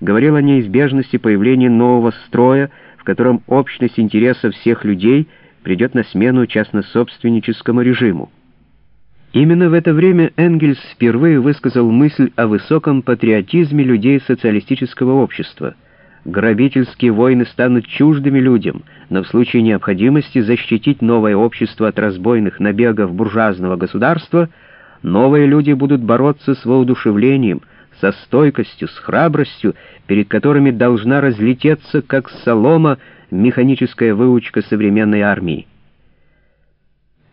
говорил о неизбежности появления нового строя, в котором общность интересов всех людей придет на смену частнособственническому режиму. Именно в это время Энгельс впервые высказал мысль о высоком патриотизме людей социалистического общества. Грабительские войны станут чуждыми людям, но в случае необходимости защитить новое общество от разбойных набегов буржуазного государства, новые люди будут бороться с воодушевлением, со стойкостью, с храбростью, перед которыми должна разлететься, как солома, механическая выучка современной армии.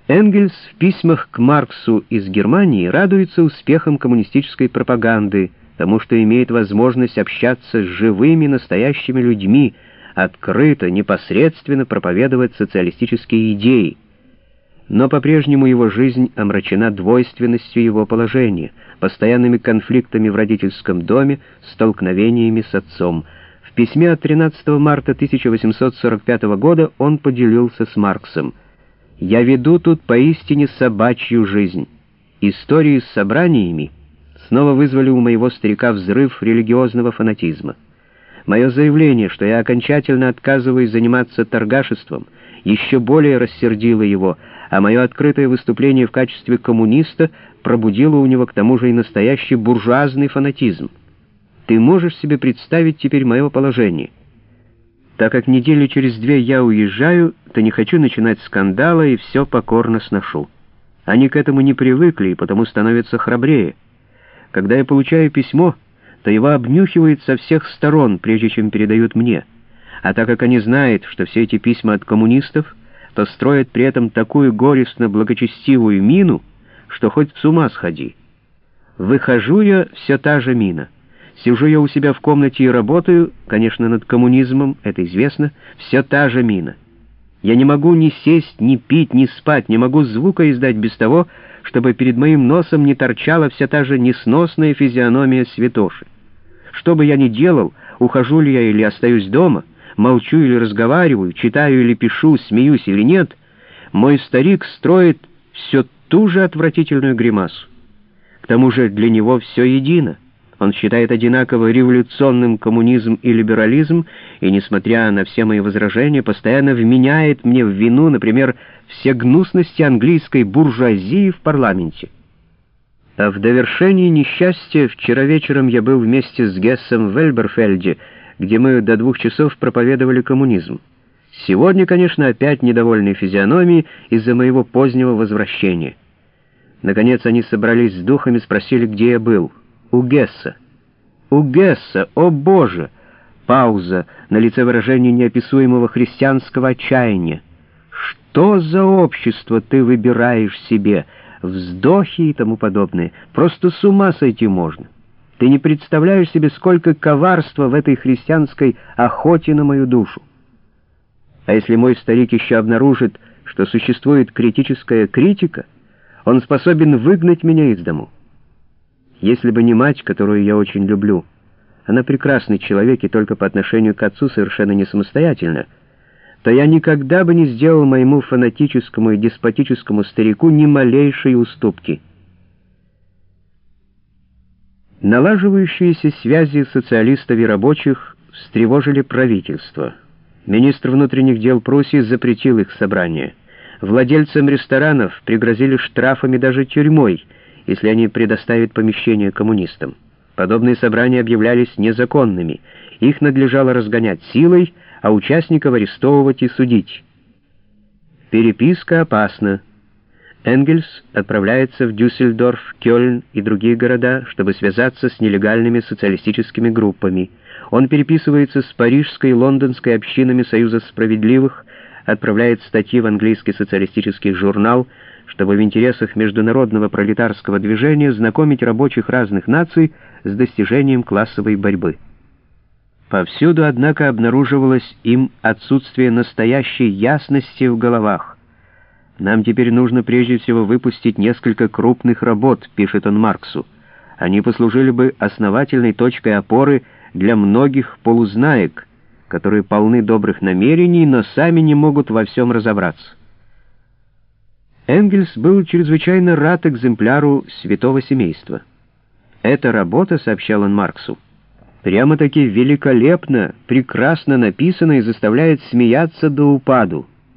Энгельс в письмах к Марксу из Германии радуется успехам коммунистической пропаганды, тому, что имеет возможность общаться с живыми настоящими людьми, открыто, непосредственно проповедовать социалистические идеи. Но по-прежнему его жизнь омрачена двойственностью его положения, постоянными конфликтами в родительском доме, столкновениями с отцом. В письме от 13 марта 1845 года он поделился с Марксом – я веду тут поистине собачью жизнь. Истории с собраниями снова вызвали у моего старика взрыв религиозного фанатизма. Мое заявление, что я окончательно отказываюсь заниматься торгашеством, еще более рассердило его, а мое открытое выступление в качестве коммуниста пробудило у него к тому же и настоящий буржуазный фанатизм. Ты можешь себе представить теперь мое положение — так как недели через две я уезжаю, то не хочу начинать скандала и все покорно сношу. Они к этому не привыкли и потому становятся храбрее. Когда я получаю письмо, то его обнюхивают со всех сторон, прежде чем передают мне. А так как они знают, что все эти письма от коммунистов, то строят при этом такую горестно-благочестивую мину, что хоть с ума сходи. Выхожу я все та же мина. Сижу я у себя в комнате и работаю, конечно, над коммунизмом, это известно, все та же мина. Я не могу ни сесть, ни пить, ни спать, не могу звука издать без того, чтобы перед моим носом не торчала вся та же несносная физиономия святоши. Что бы я ни делал, ухожу ли я или остаюсь дома, молчу или разговариваю, читаю или пишу, смеюсь или нет, мой старик строит все ту же отвратительную гримасу. К тому же для него все едино. Он считает одинаково революционным коммунизм и либерализм, и, несмотря на все мои возражения, постоянно вменяет мне в вину, например, все гнусности английской буржуазии в парламенте. А в довершении несчастья вчера вечером я был вместе с Гессом в Эльберфельде, где мы до двух часов проповедовали коммунизм. Сегодня, конечно, опять недовольные физиономии из-за моего позднего возвращения. Наконец они собрались с духами, спросили, где я был — у Гесса. У Гесса, о боже! Пауза, на лице выражение неописуемого христианского отчаяния. Что за общество ты выбираешь себе? Вздохи и тому подобное. Просто с ума сойти можно. Ты не представляешь себе, сколько коварства в этой христианской охоте на мою душу. А если мой старик еще обнаружит, что существует критическая критика, он способен выгнать меня из дому. Если бы не мать, которую я очень люблю, она прекрасный человек и только по отношению к отцу совершенно не самостоятельна, то я никогда бы не сделал моему фанатическому и деспотическому старику ни малейшей уступки. Налаживающиеся связи социалистов и рабочих встревожили правительство. Министр внутренних дел Пруссии запретил их собрание. Владельцам ресторанов пригрозили штрафами даже тюрьмой — если они предоставят помещение коммунистам. Подобные собрания объявлялись незаконными, их надлежало разгонять силой, а участников арестовывать и судить. Переписка опасна. Энгельс отправляется в Дюссельдорф, Кёльн и другие города, чтобы связаться с нелегальными социалистическими группами. Он переписывается с парижской и лондонской общинами Союза справедливых, отправляет статьи в английский социалистический журнал, чтобы в интересах международного пролетарского движения знакомить рабочих разных наций с достижением классовой борьбы. Повсюду, однако, обнаруживалось им отсутствие настоящей ясности в головах. «Нам теперь нужно прежде всего выпустить несколько крупных работ», — пишет он Марксу. «Они послужили бы основательной точкой опоры для многих полузнаек, которые полны добрых намерений, но сами не могут во всем разобраться». Энгельс был чрезвычайно рад экземпляру святого семейства. «Эта работа», — сообщал он Марксу, — Прямо-таки великолепно, прекрасно написано и заставляет смеяться до упаду.